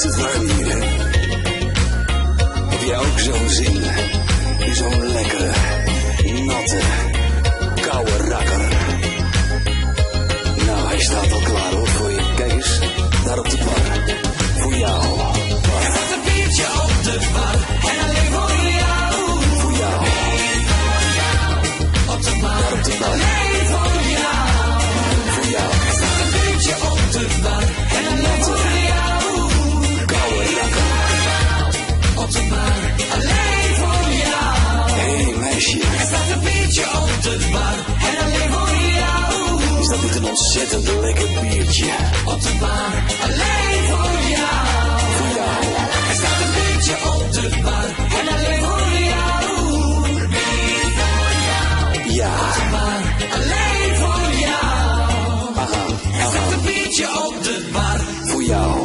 is het warm hier, hè? Heb jij ook zo'n zin in zo'n lekkere, meisje. Er staat een biertje op de bar en alleen voor jou. Is dat niet een ontzettend lekker biertje? Op de bar, alleen voor jou. Voor jou. Er staat een biertje op de bar en alleen voor jou. Bier voor jou. Ja. Op de bar, alleen